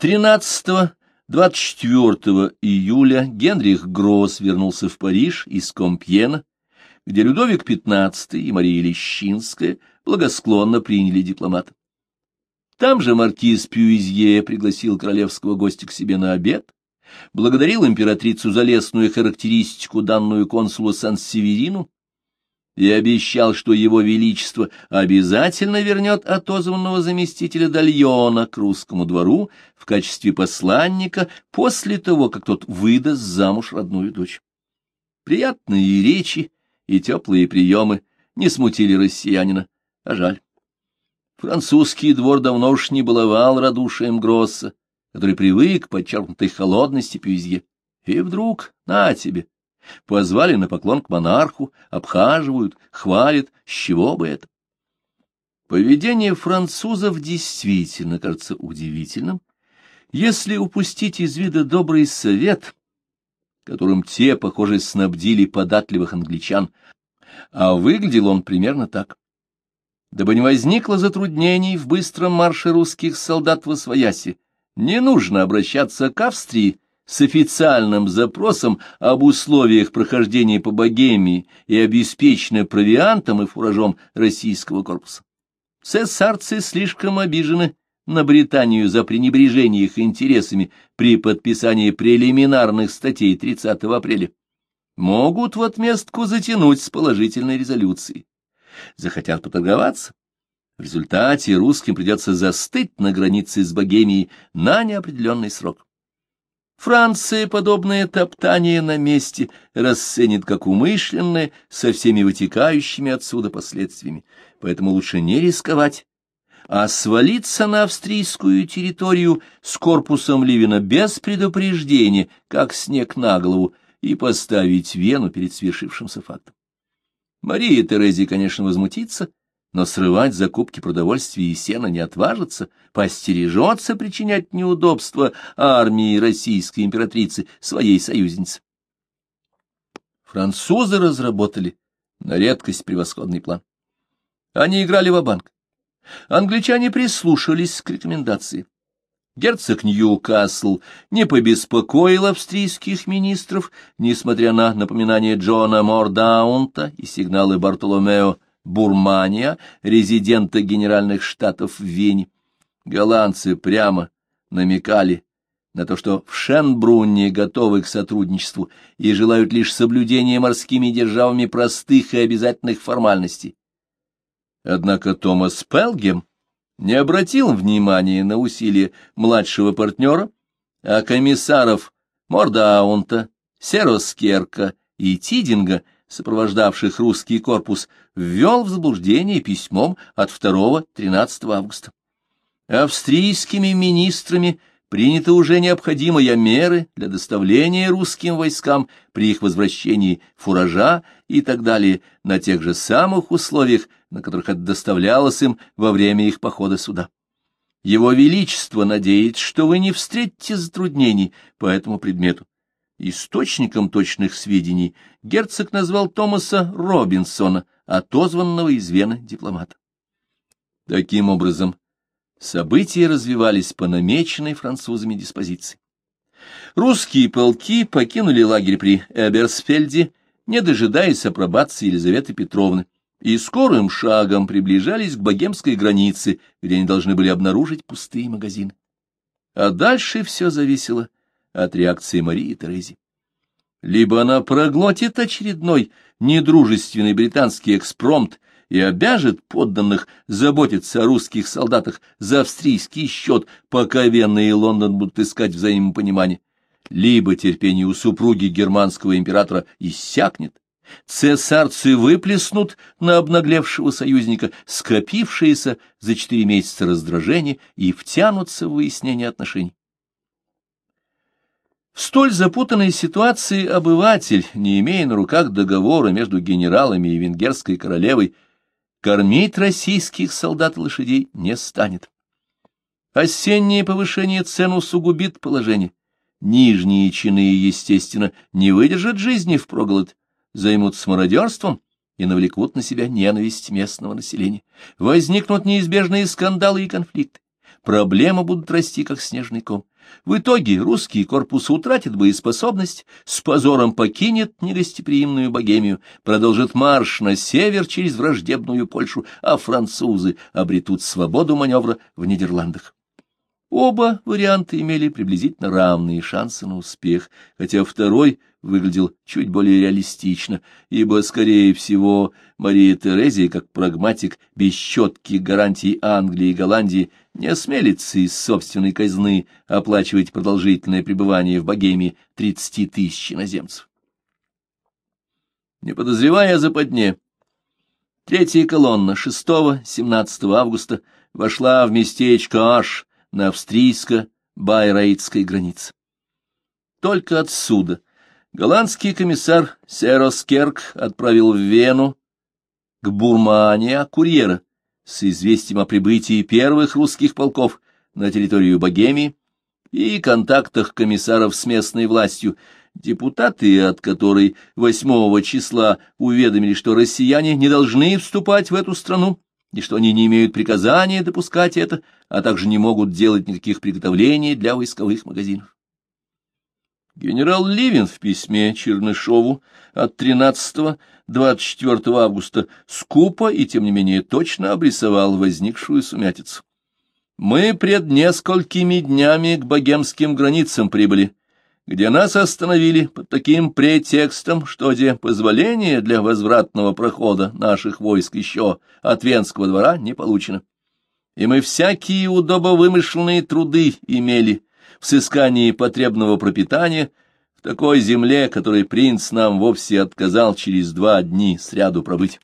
13-24 июля Генрих Гросс вернулся в Париж из Компьена, где Людовик XV и Мария Лещинская благосклонно приняли дипломата. Там же маркиз Пюизье пригласил королевского гостя к себе на обед, благодарил императрицу за лестную характеристику, данную консулу Сан-Северину, и обещал, что его величество обязательно вернет отозванного заместителя Дальона к русскому двору в качестве посланника после того, как тот выдаст замуж родную дочь. Приятные речи и теплые приемы не смутили россиянина, а жаль. Французский двор давно уж не баловал радушием Гросса, который привык к подчеркнутой холодности Пюзье. И вдруг, на тебе, Позвали на поклон к монарху, обхаживают, хвалят, с чего бы это? Поведение французов действительно кажется удивительным, если упустить из вида добрый совет, которым те, похоже, снабдили податливых англичан, а выглядел он примерно так. Дабы не возникло затруднений в быстром марше русских солдат в Освояси, не нужно обращаться к Австрии с официальным запросом об условиях прохождения по Богемии и обеспеченной провиантом и фуражом российского корпуса. Цесарцы слишком обижены на Британию за пренебрежение их интересами при подписании прелиминарных статей 30 апреля. Могут в отместку затянуть с положительной резолюцией. Захотят поторговаться. В результате русским придется застыть на границе с Богемией на неопределенный срок. Франция подобное топтание на месте расценит как умышленное со всеми вытекающими отсюда последствиями, поэтому лучше не рисковать, а свалиться на австрийскую территорию с корпусом Ливина без предупреждения, как снег на голову, и поставить Вену перед свершившимся фактом. Мария Терезия, конечно, возмутится, но срывать закупки продовольствия и сена не отважится, постережется причинять неудобства армии российской императрицы, своей союзницы. Французы разработали на редкость превосходный план. Они играли в банк Англичане прислушались к рекомендации. Герцог Ньюкасл не побеспокоил австрийских министров, несмотря на напоминание Джона Мордаунта и сигналы Бартоломео Бурмания, резидента Генеральных Штатов в Вене. Голландцы прямо намекали на то, что в Шенбрунне готовы к сотрудничеству и желают лишь соблюдения морскими державами простых и обязательных формальностей. Однако Томас Пелгем не обратил внимания на усилия младшего партнера, а комиссаров Мордаунта, Сероскерка и Тидинга — сопровождавших русский корпус, ввел в заблуждение письмом от 2-13 августа. Австрийскими министрами приняты уже необходимые меры для доставления русским войскам при их возвращении фуража и так далее на тех же самых условиях, на которых это доставлялось им во время их похода сюда. Его Величество надеется, что вы не встретите затруднений по этому предмету. Источником точных сведений герцог назвал Томаса Робинсона, отозванного из Вены дипломата. Таким образом, события развивались по намеченной французами диспозиции. Русские полки покинули лагерь при Эберсфельде, не дожидаясь апробации Елизаветы Петровны, и скорым шагом приближались к богемской границе, где они должны были обнаружить пустые магазины. А дальше все зависело от реакции Марии Терези. Либо она проглотит очередной недружественный британский экспромт и обяжет подданных заботиться о русских солдатах за австрийский счет, пока Вена и Лондон будут искать взаимопонимание, либо терпение у супруги германского императора иссякнет, цесарцы выплеснут на обнаглевшего союзника скопившиеся за четыре месяца раздражение и втянутся в выяснение отношений. В столь запутанной ситуации обыватель, не имея на руках договора между генералами и венгерской королевой, кормить российских солдат лошадей не станет. Осеннее повышение цен усугубит положение. Нижние чины, естественно, не выдержат жизни в впроголод, займутся мародерством и навлекут на себя ненависть местного населения. Возникнут неизбежные скандалы и конфликты. Проблемы будут расти, как снежный ком. В итоге русский корпус утратит боеспособность, с позором покинет негостеприимную Богемию, продолжит марш на север через враждебную Польшу, а французы обретут свободу маневра в Нидерландах. Оба варианта имели приблизительно равные шансы на успех, хотя второй выглядел чуть более реалистично, ибо, скорее всего, Мария Терезия, как прагматик, без четких гарантий Англии и Голландии, не осмелится из собственной казны оплачивать продолжительное пребывание в Богемии 30 тысяч иноземцев. Не подозревая о западне, третья колонна 6-17 августа вошла в местечко Аш, на австрийско-байрейтской границе. Только отсюда голландский комиссар Сероскерк отправил в Вену к Бурмания курьера с известием о прибытии первых русских полков на территорию Богемии и контактах комиссаров с местной властью, депутаты от которой 8 числа уведомили, что россияне не должны вступать в эту страну, и что они не имеют приказания допускать это, а также не могут делать никаких приготовлений для войсковых магазинов. Генерал Ливин в письме Чернышову от 13-24 августа скупо и, тем не менее, точно обрисовал возникшую сумятицу. «Мы пред несколькими днями к богемским границам прибыли, где нас остановили под таким претекстом, что где позволение для возвратного прохода наших войск еще от Венского двора не получено. И мы всякие удобовымышленные труды имели сыскании потребного пропитания в такой земле, которой принц нам вовсе отказал через два дни сряду пробыть.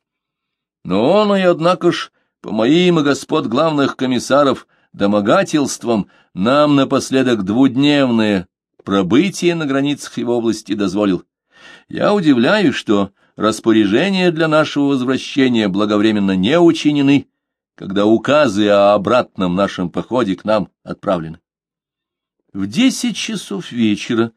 Но он и, однако ж, по моим и господ главных комиссаров, домогательством нам напоследок двудневное пробытие на границах его области дозволил. Я удивляюсь, что распоряжения для нашего возвращения благовременно не учинены, когда указы о обратном нашем походе к нам отправлены. В десять часов вечера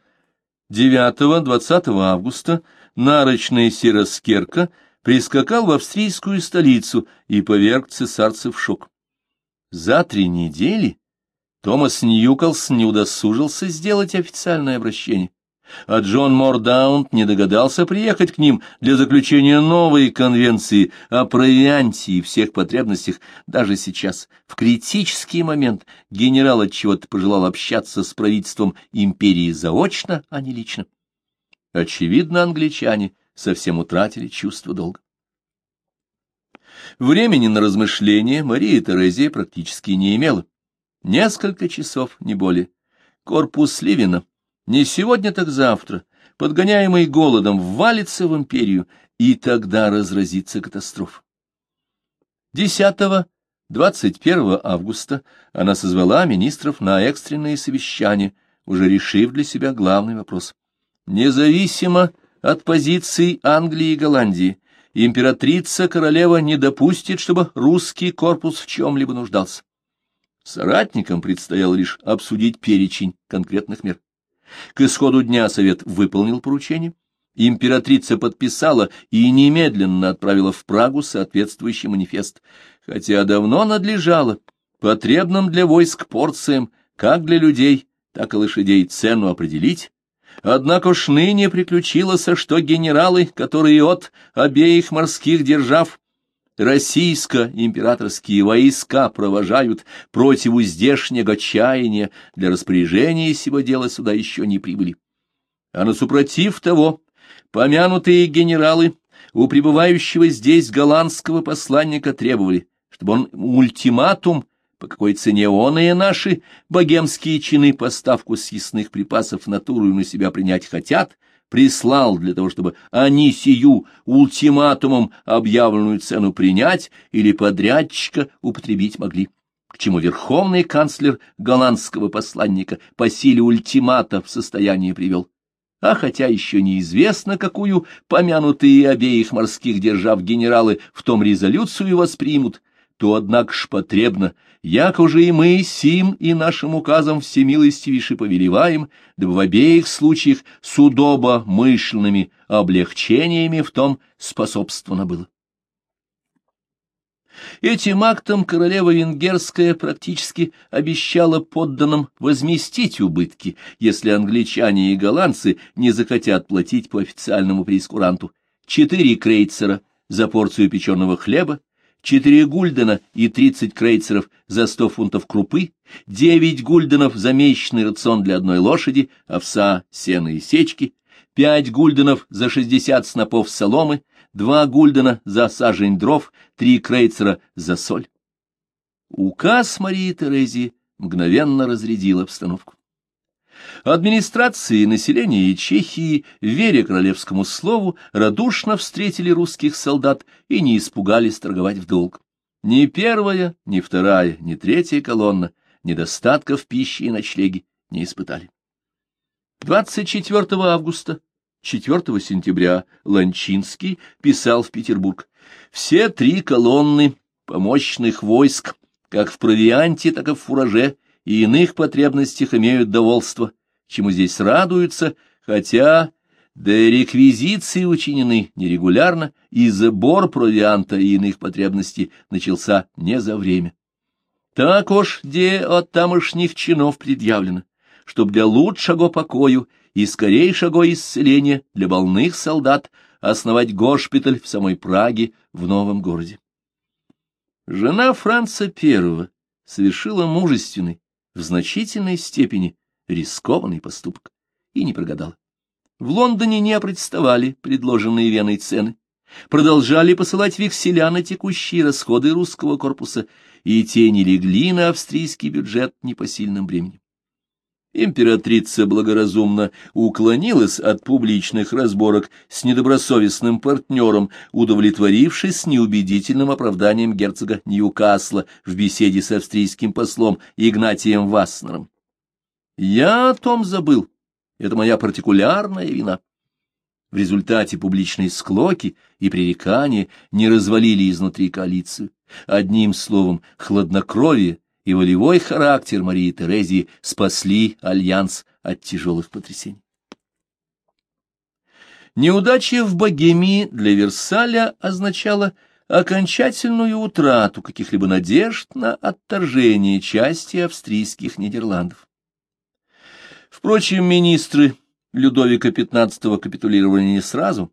9-20 августа нарочный Сироскерка прискакал в австрийскую столицу и поверг цесарца в шок. За три недели Томас Ньюкалс не удосужился сделать официальное обращение, а Джон Мордаунд не догадался приехать к ним для заключения новой конвенции о провианте и всех потребностях даже сейчас. В критический момент генерал от чего-то пожелал общаться с правительством империи заочно, а не лично. Очевидно, англичане совсем утратили чувство долга. Времени на размышления Мария Терезия практически не имела. Несколько часов, не более. Корпус Ливина не сегодня, так завтра, подгоняемый голодом, валится в империю, и тогда разразится катастрофа. 10-21 августа она созвала министров на экстренные совещания, уже решив для себя главный вопрос. Независимо от позиций Англии и Голландии, императрица-королева не допустит, чтобы русский корпус в чем-либо нуждался. Соратникам предстояло лишь обсудить перечень конкретных мер. К исходу дня совет выполнил поручение, императрица подписала и немедленно отправила в Прагу соответствующий манифест, хотя давно надлежало потребным для войск порциям, как для людей, так и лошадей, цену определить, Однако ж ныне приключилось, что генералы, которые от обеих морских держав российско-императорские войска провожают против здешнего чаяния, для распоряжения сего дела сюда еще не прибыли. А насупротив того, помянутые генералы у пребывающего здесь голландского посланника требовали, чтобы он ультиматум, по какой цене он и наши богемские чины поставку съестных припасов натуру на себя принять хотят, прислал для того, чтобы они сию ультиматумом объявленную цену принять или подрядчика употребить могли, к чему верховный канцлер голландского посланника по силе ультимата в состояние привел. А хотя еще неизвестно, какую помянутые обеих морских держав генералы в том резолюцию воспримут, то, однако ж, потребно, як уже и мы сим и нашим указом всемилостивейше повелеваем, дабы в обеих случаях судоба мышленными облегчениями в том способствовано было. Этим актом королева венгерская практически обещала подданным возместить убытки, если англичане и голландцы не захотят платить по официальному прескуранту. Четыре крейцера за порцию печеного хлеба, четыре гульдена и тридцать крейцеров за сто фунтов крупы, девять гульденов за месячный рацион для одной лошади, овса, сена и сечки, пять гульденов за шестьдесят снопов соломы, два гульдена за сажень дров, три крейцера за соль. Указ Марии Терезии мгновенно разрядил обстановку. Администрации и население Чехии, веря королевскому слову, радушно встретили русских солдат и не испугались торговать в долг. Ни первая, ни вторая, ни третья колонна недостатков пищи и ночлеги не испытали. 24 августа 4 сентября Ланчинский писал в Петербург. Все три колонны помощных войск, как в провианте, так и в фураже, и иных потребностях имеют доволство, чему здесь радуются, хотя да и реквизиции учинены нерегулярно, и забор провианта и иных потребностей начался не за время. Так уж где от тамошних чинов предъявлено, чтоб для лучшего покою и скорейшего исцеления для больных солдат основать госпиталь в самой Праге в новом городе. Жена Франца I совершила мужественный, в значительной степени рискованный поступок и не прогадала. В Лондоне не опротестовали предложенные Веной цены, продолжали посылать векселя на текущие расходы русского корпуса, и те не легли на австрийский бюджет непосильным бременем. Императрица благоразумно уклонилась от публичных разборок с недобросовестным партнером, удовлетворившись неубедительным оправданием герцога Ньюкасла в беседе с австрийским послом Игнатием Васнером. «Я о том забыл. Это моя партикулярная вина». В результате публичной склоки и пререкания не развалили изнутри коалицию. Одним словом, хладнокровие и волевой характер Марии Терезии спасли альянс от тяжелых потрясений. Неудача в Богемии для Версаля означала окончательную утрату каких-либо надежд на отторжение части австрийских Нидерландов. Впрочем, министры Людовика XV капитулировали не сразу,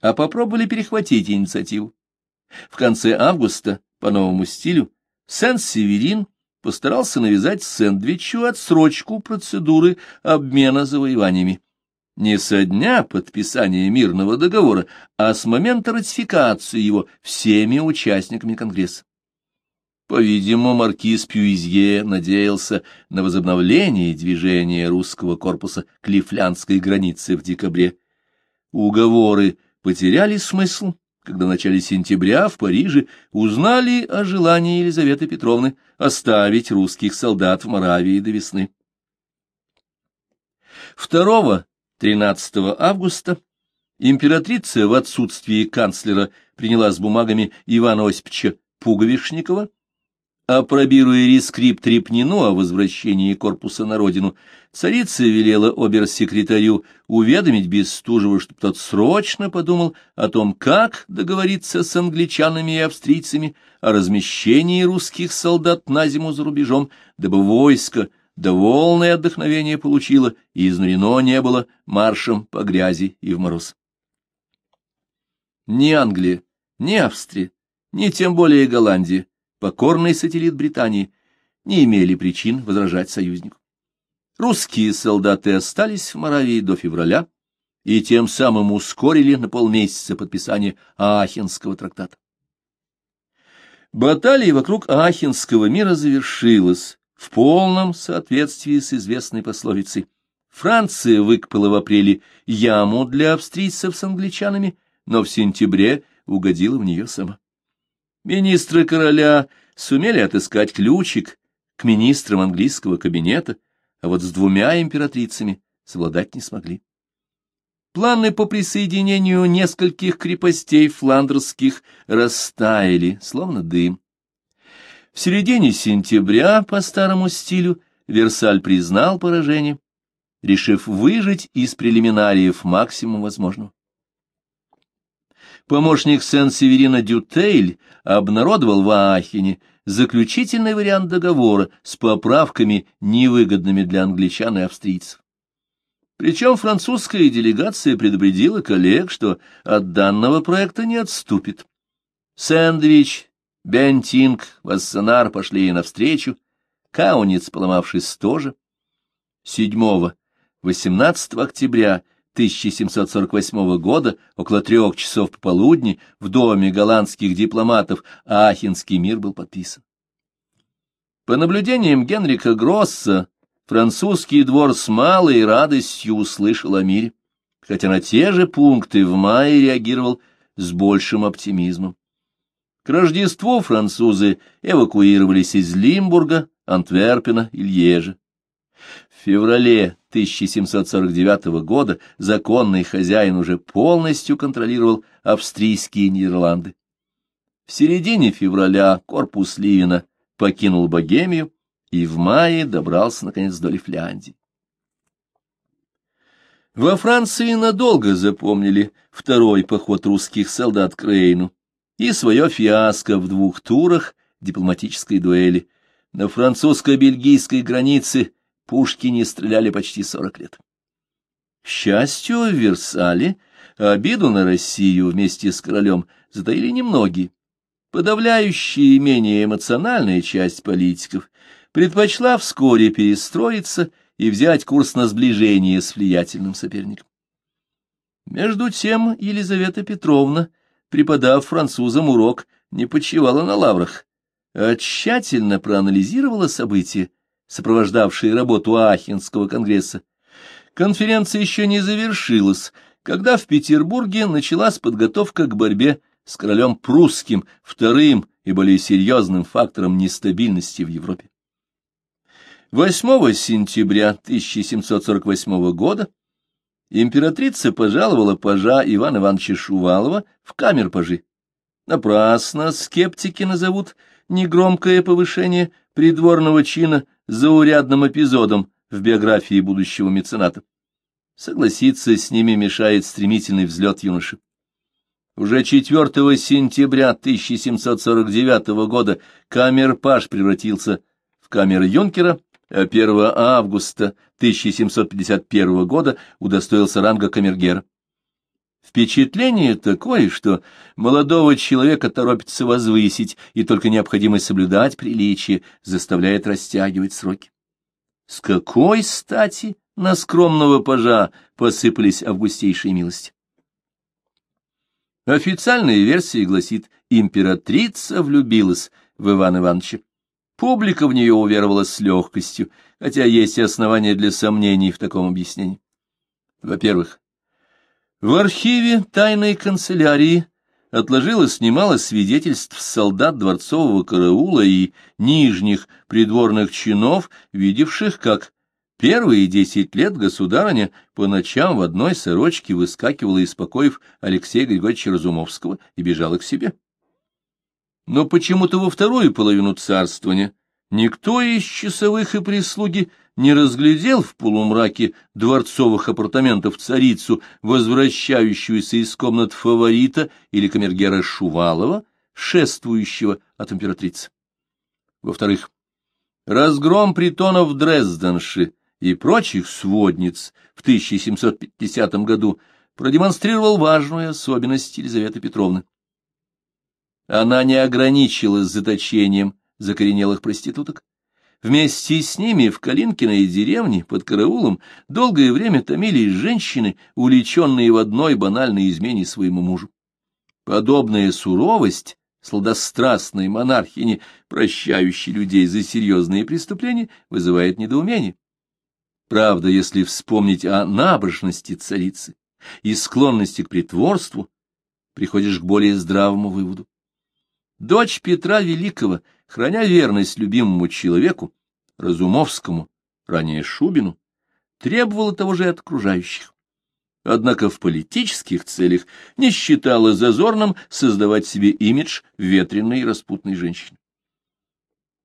а попробовали перехватить инициативу. В конце августа, по новому стилю, Сен-Северин постарался навязать сэндвичу отсрочку процедуры обмена завоеваниями. Не со дня подписания мирного договора, а с момента ратификации его всеми участниками Конгресса. По-видимому, маркиз Пюизье надеялся на возобновление движения русского корпуса к лифлянской границе в декабре. Уговоры потеряли смысл, когда в начале сентября в Париже узнали о желании Елизаветы Петровны оставить русских солдат в Моравии до весны. 2-13 августа императрица в отсутствии канцлера приняла с бумагами Ивана Осиповича Пуговишникова Апробируя рескрипт Репнину о возвращении корпуса на родину, царица велела обер-секретарю уведомить Бестужева, чтобы тот срочно подумал о том, как договориться с англичанами и австрийцами о размещении русских солдат на зиму за рубежом, дабы войско довольное отдохновение получило и изнурено не было маршем по грязи и в мороз. Ни Англия, ни Австрия, ни тем более Голландия покорный сателлит Британии, не имели причин возражать союзнику. Русские солдаты остались в Моравии до февраля и тем самым ускорили на полмесяца подписание Аахенского трактата. Баталия вокруг Аахенского мира завершилась в полном соответствии с известной пословицей. Франция выкопала в апреле яму для австрийцев с англичанами, но в сентябре угодила в нее сама. Министры короля сумели отыскать ключик к министрам английского кабинета, а вот с двумя императрицами совладать не смогли. Планы по присоединению нескольких крепостей фландерских растаяли, словно дым. В середине сентября, по старому стилю, Версаль признал поражение, решив выжить из прелиминариев максимум возможного. Помощник Сен-Северина Дютейль обнародовал в Аахене заключительный вариант договора с поправками, невыгодными для англичан и австрийцев. Причем французская делегация предупредила коллег, что от данного проекта не отступит. Сэндвич, Бентинг, Вассенар пошли ей навстречу, Кауниц, поломавшись, тоже. 7-18 октября 1748 года, около трех часов пополудни, в доме голландских дипломатов Ахенский мир был подписан. По наблюдениям Генрика Гросса, французский двор с малой радостью услышал о мире, хотя на те же пункты в мае реагировал с большим оптимизмом. К Рождеству французы эвакуировались из Лимбурга, Антверпена и Льежа. В феврале 1749 года законный хозяин уже полностью контролировал австрийские Нидерланды. В середине февраля корпус Ливина покинул Богемию и в мае добрался, наконец, до Лифляндии. Во Франции надолго запомнили второй поход русских солдат к Рейну и свое фиаско в двух турах дипломатической дуэли. На французско-бельгийской границе пушки не стреляли почти сорок лет. К счастью, в Версале обиду на Россию вместе с королем затаили немногие. Подавляющая и менее эмоциональная часть политиков предпочла вскоре перестроиться и взять курс на сближение с влиятельным соперником. Между тем Елизавета Петровна, преподав французам урок, не почивала на лаврах, а тщательно проанализировала события, сопровождавшие работу Ахенского конгресса. Конференция еще не завершилась, когда в Петербурге началась подготовка к борьбе с королем прусским, вторым и более серьезным фактором нестабильности в Европе. 8 сентября 1748 года императрица пожаловала пажа Ивана Ивановича Шувалова в камер пажи. Напрасно скептики назовут негромкое повышение придворного чина заурядным эпизодом в биографии будущего мецената. Согласиться с ними мешает стремительный взлет юноши. Уже 4 сентября 1749 года камер-паж превратился в камер-юнкера, 1 августа 1751 года удостоился ранга камергера. Впечатление такое, что молодого человека торопится возвысить, и только необходимость соблюдать приличие заставляет растягивать сроки. С какой стати на скромного пажа посыпались августейшие милости? Официальная версия гласит, императрица влюбилась в Ивана Ивановича. Публика в нее уверовала с легкостью, хотя есть и основания для сомнений в таком объяснении. Во-первых, в архиве тайной канцелярии отложилось немало свидетельств солдат дворцового караула и нижних придворных чинов, видевших, как первые десять лет государыня по ночам в одной сорочке выскакивала из покоев Алексея Григорьевича Разумовского и бежала к себе. Но почему-то во вторую половину царствования никто из часовых и прислуги не разглядел в полумраке дворцовых апартаментов царицу, возвращающуюся из комнат фаворита или камергера Шувалова, шествующего от императрицы. Во-вторых, разгром притонов Дрезденши и прочих сводниц в 1750 году продемонстрировал важную особенность Елизаветы Петровны. Она не ограничилась заточением закоренелых проституток. Вместе с ними в Калинкиной деревне под караулом долгое время томились женщины, увлеченные в одной банальной измене своему мужу. Подобная суровость сладострастной монархини, прощающей людей за серьезные преступления, вызывает недоумение. Правда, если вспомнить о набожности царицы и склонности к притворству, приходишь к более здравому выводу. Дочь Петра Великого, храня верность любимому человеку, Разумовскому, ранее Шубину, требовала того же от окружающих. Однако в политических целях не считала зазорным создавать себе имидж ветреной и распутной женщины.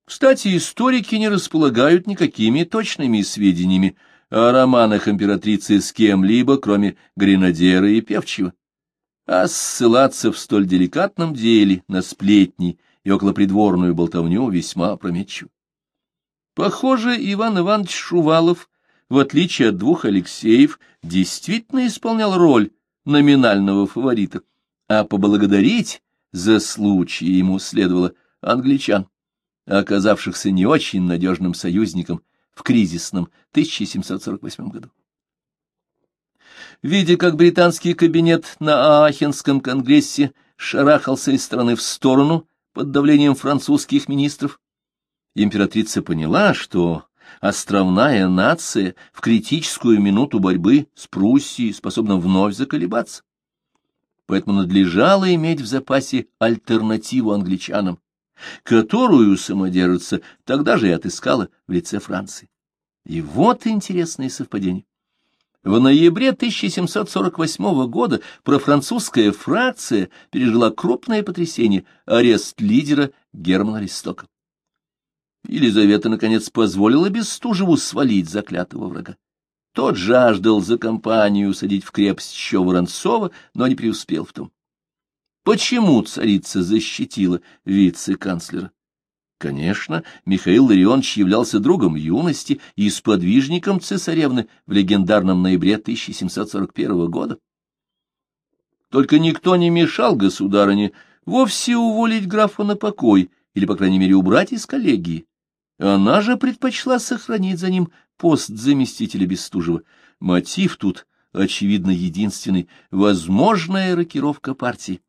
Кстати, историки не располагают никакими точными сведениями о романах императрицы с кем-либо, кроме гренадера и певчего. а ссылаться в столь деликатном деле на сплетни и околопридворную болтовню весьма опрометчиво. Похоже, Иван Иванович Шувалов, в отличие от двух Алексеев, действительно исполнял роль номинального фаворита, а поблагодарить за случай ему следовало англичан, оказавшихся не очень надежным союзником в кризисном 1748 году. Видя, как британский кабинет на Аахенском конгрессе шарахался из страны в сторону под давлением французских министров, императрица поняла, что островная нация в критическую минуту борьбы с Пруссией способна вновь заколебаться. Поэтому надлежало иметь в запасе альтернативу англичанам, которую самодержица тогда же и отыскала в лице Франции. И вот интересное совпадение. В ноябре 1748 года профранцузская фракция пережила крупное потрясение – арест лидера Германа Листока. Елизавета, наконец, позволила Бестужеву свалить заклятого врага. Тот жаждал за компанию садить в крепость еще Воронцова, но не преуспел в том. Почему царица защитила вице-канцлера? Конечно, Михаил Ларионович являлся другом юности и сподвижником цесаревны в легендарном ноябре 1741 года. Только никто не мешал государыне вовсе уволить графа на покой или, по крайней мере, убрать из коллегии. Она же предпочла сохранить за ним пост заместителя Бестужева. Мотив тут, очевидно, единственный — возможная рокировка партии.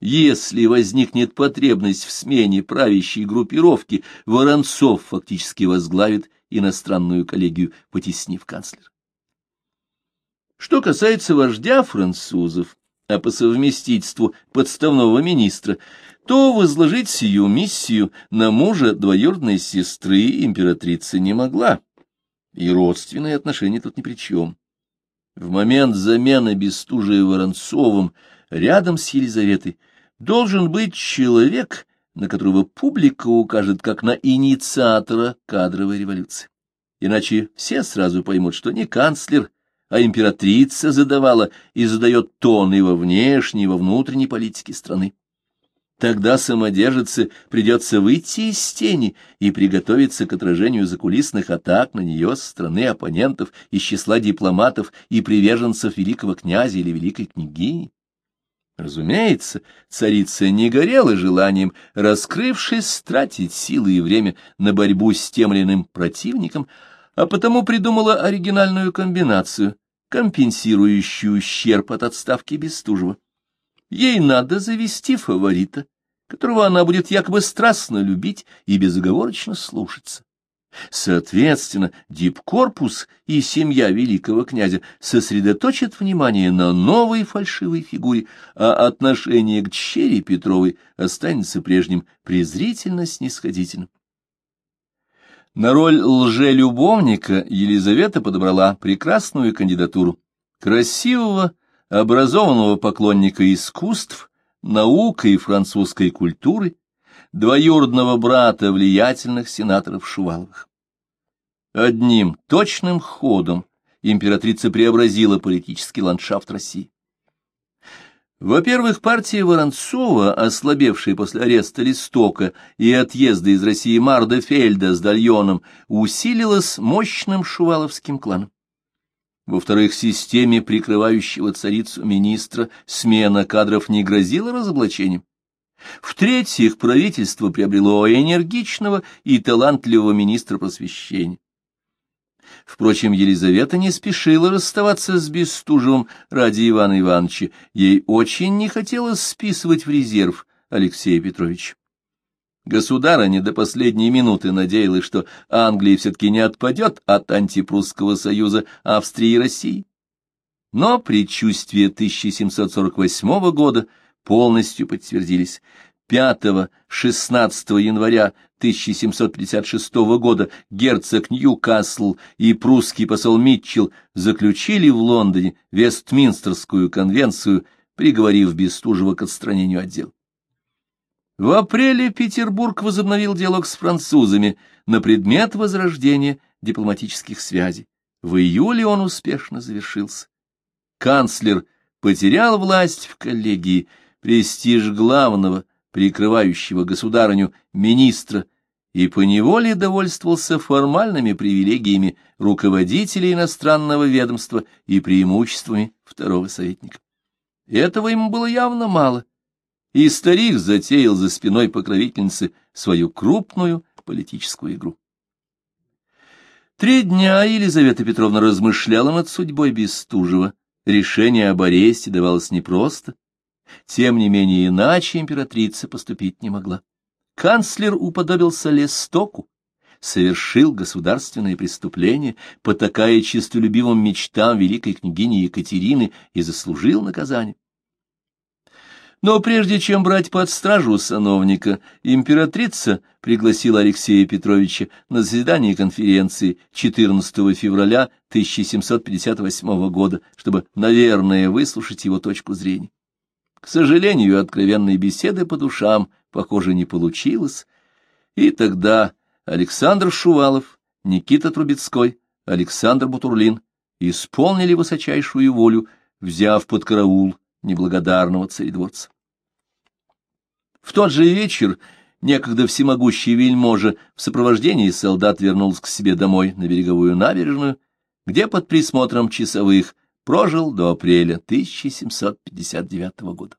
Если возникнет потребность в смене правящей группировки, Воронцов фактически возглавит иностранную коллегию, потеснив канцлер. Что касается вождя французов, а по совместительству подставного министра, то возложить сию миссию на мужа двоюродной сестры императрицы не могла, и родственные отношения тут ни при чем. В момент замены Бестужия Воронцовым рядом с Елизаветой должен быть человек, на которого публика укажет как на инициатора кадровой революции. Иначе все сразу поймут, что не канцлер, а императрица задавала и задает тон и во внешней, и во внутренней политике страны. Тогда самодержице придется выйти из тени и приготовиться к отражению закулисных атак на нее со стороны оппонентов из числа дипломатов и приверженцев великого князя или великой княгини. Разумеется, царица не горела желанием, раскрывшись, тратить силы и время на борьбу с тем или иным противником, а потому придумала оригинальную комбинацию, компенсирующую ущерб от отставки Бестужева. Ей надо завести фаворита, которого она будет якобы страстно любить и безоговорочно слушаться. Соответственно, дипкорпус и семья великого князя сосредоточат внимание на новой фальшивой фигуре, а отношение к Черри Петровой останется прежним презрительно-снисходительным. На роль лжелюбовника Елизавета подобрала прекрасную кандидатуру красивого, образованного поклонника искусств, науки и французской культуры, двоюродного брата влиятельных сенаторов Шуваловых. Одним точным ходом императрица преобразила политический ландшафт России. Во-первых, партия Воронцова, ослабевшая после ареста Листока и отъезда из России Марда Фельда с Дальоном, усилилась мощным шуваловским кланом. Во-вторых, системе прикрывающего царицу министра смена кадров не грозила разоблачением. В-третьих, правительство приобрело энергичного и талантливого министра просвещения. Впрочем, Елизавета не спешила расставаться с Бестужевым ради Ивана Ивановича. Ей очень не хотелось списывать в резерв Алексея Петровича. Государыня до последней минуты надеялась, что Англия все-таки не отпадет от антипрусского союза Австрии и России. Но предчувствия 1748 года полностью подтвердились. 5-16 января 1756 года герцог Ньюкасл и прусский посол Митчелл заключили в Лондоне Вестминстерскую конвенцию, приговорив Бестужева к отстранению отдела. В апреле Петербург возобновил диалог с французами на предмет возрождения дипломатических связей. В июле он успешно завершился. Канцлер потерял власть в коллегии, престиж главного, прикрывающего государыню, министра, и поневоле довольствовался формальными привилегиями руководителя иностранного ведомства и преимуществами второго советника. Этого ему было явно мало, и старик затеял за спиной покровительницы свою крупную политическую игру. Три дня Елизавета Петровна размышляла над судьбой Бестужева. Решение об аресте давалось непросто. Тем не менее, иначе императрица поступить не могла. Канцлер уподобился Лестоку, совершил государственное преступление, потакая честолюбивым мечтам великой княгини Екатерины и заслужил наказание. Но прежде чем брать под стражу сановника, императрица пригласила Алексея Петровича на заседание конференции 14 февраля 1758 года, чтобы, наверное, выслушать его точку зрения. К сожалению, откровенной беседы по душам, похоже, не получилось, и тогда Александр Шувалов, Никита Трубецкой, Александр Бутурлин исполнили высочайшую волю, взяв под караул неблагодарного царедворца. В тот же вечер некогда всемогущий вельможа в сопровождении солдат вернулся к себе домой на береговую набережную, где под присмотром часовых прожил до апреля 1759 года.